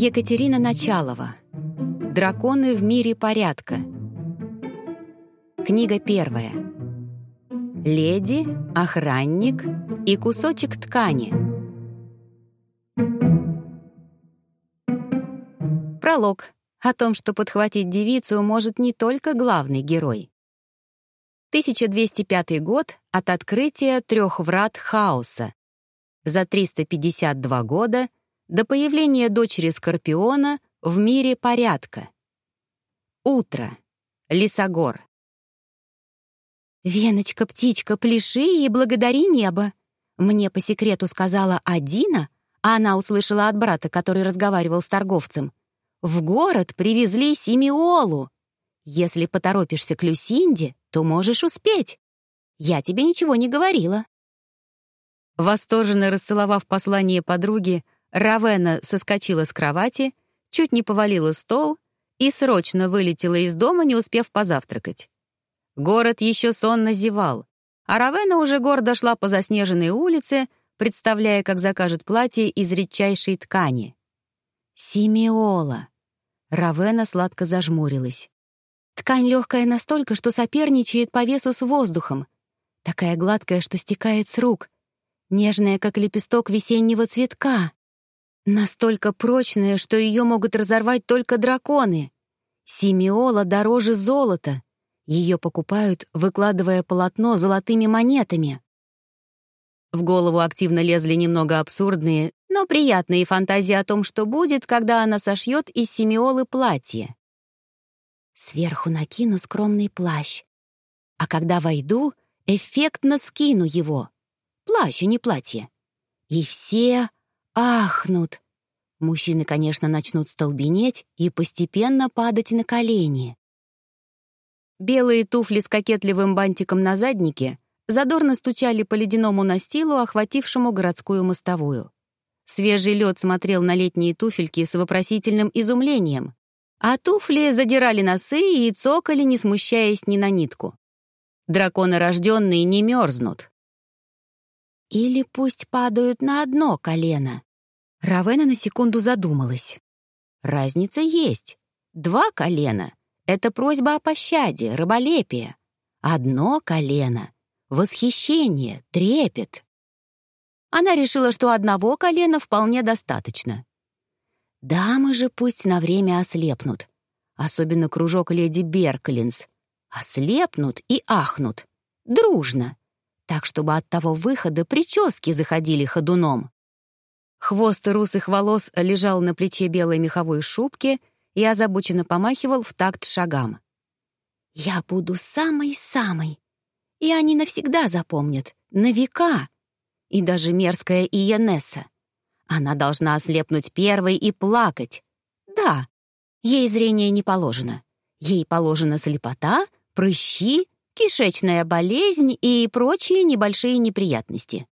Екатерина Началова. Драконы в мире порядка. Книга первая. Леди, охранник и кусочек ткани. Пролог о том, что подхватить девицу может не только главный герой. 1205 год от открытия трех врат хаоса. За 352 года до появления дочери Скорпиона в мире порядка. Утро. Лисогор. «Веночка, птичка, пляши и благодари небо!» Мне по секрету сказала Адина, а она услышала от брата, который разговаривал с торговцем. «В город привезли Симеолу. Если поторопишься к Люсинде, то можешь успеть. Я тебе ничего не говорила». Восторженно расцеловав послание подруги, Равена соскочила с кровати, чуть не повалила стол и срочно вылетела из дома, не успев позавтракать. Город еще сонно зевал, а Равена уже гордо шла по заснеженной улице, представляя, как закажет платье из редчайшей ткани. Симеола. Равена сладко зажмурилась. Ткань легкая настолько, что соперничает по весу с воздухом. Такая гладкая, что стекает с рук. Нежная, как лепесток весеннего цветка. Настолько прочная, что ее могут разорвать только драконы. Симеола дороже золота. Ее покупают, выкладывая полотно золотыми монетами. В голову активно лезли немного абсурдные, но приятные фантазии о том, что будет, когда она сошьет из семиолы платье. Сверху накину скромный плащ. А когда войду, эффектно скину его. Плащ, а не платье. И все ахнут. Мужчины, конечно, начнут столбенеть и постепенно падать на колени. Белые туфли с кокетливым бантиком на заднике задорно стучали по ледяному настилу, охватившему городскую мостовую. Свежий лед смотрел на летние туфельки с вопросительным изумлением, а туфли задирали носы и цокали, не смущаясь ни на нитку. Драконы рожденные не мерзнут. Или пусть падают на одно колено, Равена на секунду задумалась. Разница есть. Два колена — это просьба о пощаде, раболепие. Одно колено — восхищение, трепет. Она решила, что одного колена вполне достаточно. Дамы же пусть на время ослепнут. Особенно кружок леди Берклинс. Ослепнут и ахнут. Дружно. Так, чтобы от того выхода прически заходили ходуном. Хвост русых волос лежал на плече белой меховой шубки и озабоченно помахивал в такт шагам. «Я буду самой-самой, и они навсегда запомнят, на века. И даже мерзкая Иенесса. Она должна ослепнуть первой и плакать. Да, ей зрение не положено. Ей положена слепота, прыщи, кишечная болезнь и прочие небольшие неприятности.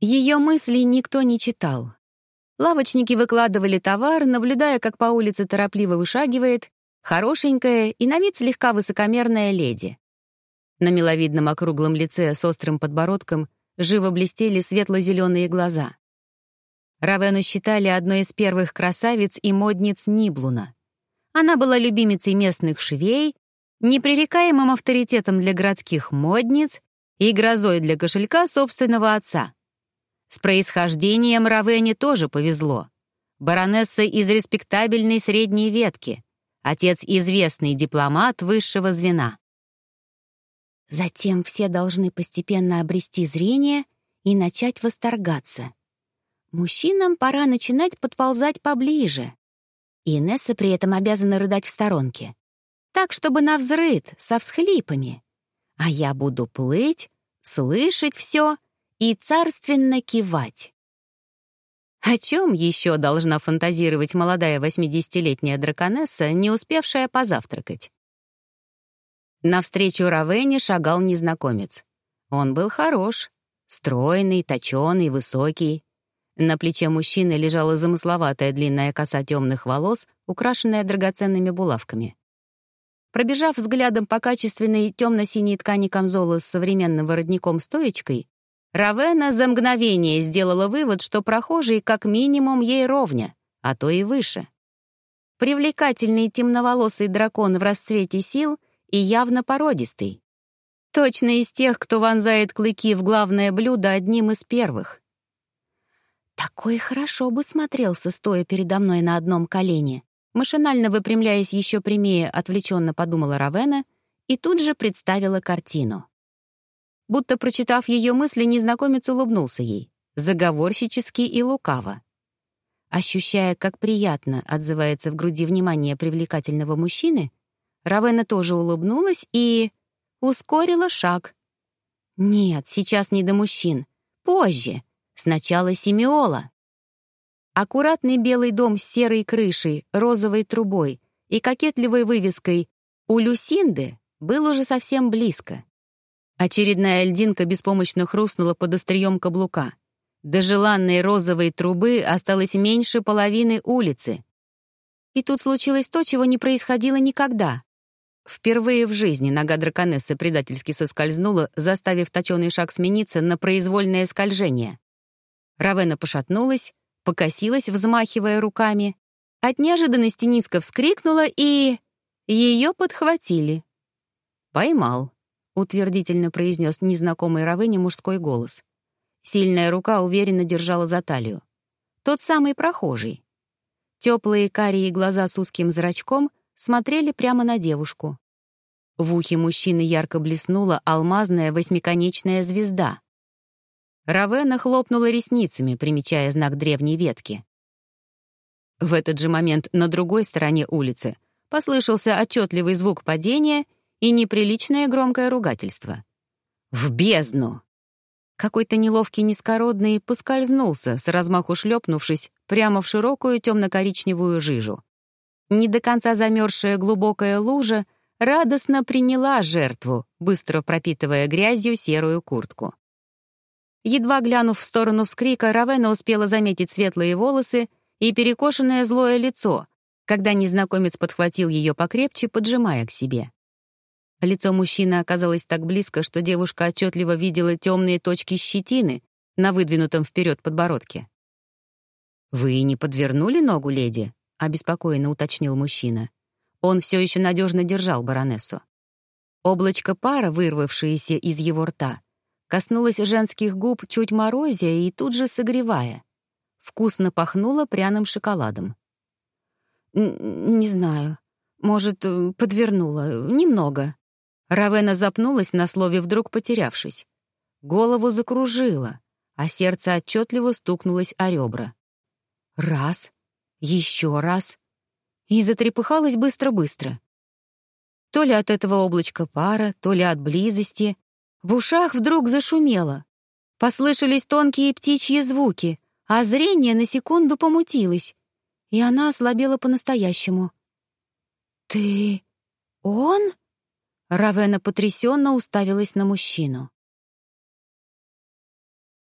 Ее мысли никто не читал. Лавочники выкладывали товар, наблюдая, как по улице торопливо вышагивает хорошенькая и на вид слегка высокомерная леди. На миловидном округлом лице с острым подбородком живо блестели светло-зеленые глаза. Равену считали одной из первых красавиц и модниц Ниблуна. Она была любимицей местных швей, непререкаемым авторитетом для городских модниц и грозой для кошелька собственного отца. С происхождением Равене тоже повезло. Баронесса из респектабельной средней ветки, отец известный дипломат высшего звена. Затем все должны постепенно обрести зрение и начать восторгаться. Мужчинам пора начинать подползать поближе. Инесса при этом обязана рыдать в сторонке. Так, чтобы на взрыд, со всхлипами. А я буду плыть, слышать все и царственно кивать. О чем еще должна фантазировать молодая 80-летняя драконесса, не успевшая позавтракать? Навстречу Равене шагал незнакомец. Он был хорош, стройный, точеный, высокий. На плече мужчины лежала замысловатая длинная коса темных волос, украшенная драгоценными булавками. Пробежав взглядом по качественной темно-синей ткани камзола с современным воротником-стоечкой, Равена за мгновение сделала вывод, что прохожий как минимум ей ровня, а то и выше. Привлекательный темноволосый дракон в расцвете сил и явно породистый. Точно из тех, кто вонзает клыки в главное блюдо одним из первых. Такой хорошо бы смотрелся, стоя передо мной на одном колене. Машинально выпрямляясь еще прямее, отвлеченно подумала Равена и тут же представила картину. Будто прочитав ее мысли, незнакомец улыбнулся ей, заговорщически и лукаво. Ощущая, как приятно отзывается в груди внимание привлекательного мужчины, Равена тоже улыбнулась и... ускорила шаг. Нет, сейчас не до мужчин. Позже. Сначала Семиола. Аккуратный белый дом с серой крышей, розовой трубой и кокетливой вывеской «У Люсинды» был уже совсем близко. Очередная льдинка беспомощно хрустнула под острием каблука. До желанной розовой трубы осталось меньше половины улицы. И тут случилось то, чего не происходило никогда. Впервые в жизни нога драконессы предательски соскользнула, заставив точёный шаг смениться на произвольное скольжение. Равена пошатнулась, покосилась, взмахивая руками. От неожиданности низко вскрикнула и... Ее подхватили. «Поймал», — утвердительно произнес незнакомый Равене мужской голос. Сильная рука уверенно держала за талию. Тот самый прохожий. Теплые карие глаза с узким зрачком смотрели прямо на девушку. В ухе мужчины ярко блеснула алмазная восьмиконечная звезда. Равена хлопнула ресницами, примечая знак древней ветки. В этот же момент на другой стороне улицы послышался отчетливый звук падения и неприличное громкое ругательство. «В бездну!» Какой-то неловкий низкородный поскользнулся, с размаху шлепнувшись прямо в широкую темно-коричневую жижу. Не до конца замерзшая глубокая лужа радостно приняла жертву, быстро пропитывая грязью серую куртку. Едва глянув в сторону вскрика, Равена успела заметить светлые волосы и перекошенное злое лицо, когда незнакомец подхватил ее покрепче, поджимая к себе. Лицо мужчины оказалось так близко, что девушка отчетливо видела темные точки щетины на выдвинутом вперед подбородке. «Вы не подвернули ногу, леди?» — обеспокоенно уточнил мужчина. Он все еще надежно держал баронессу. Облачко пара, вырвавшееся из его рта, коснулось женских губ чуть морозя и тут же согревая. Вкусно пахнуло пряным шоколадом. «Не знаю. Может, подвернула. Немного», Равена запнулась на слове, вдруг потерявшись. Голову закружило, а сердце отчетливо стукнулось о ребра. Раз, еще раз. И затрепыхалась быстро-быстро. То ли от этого облачка пара, то ли от близости. В ушах вдруг зашумело. Послышались тонкие птичьи звуки, а зрение на секунду помутилось, и она ослабела по-настоящему. «Ты... он?» Равена потрясенно уставилась на мужчину.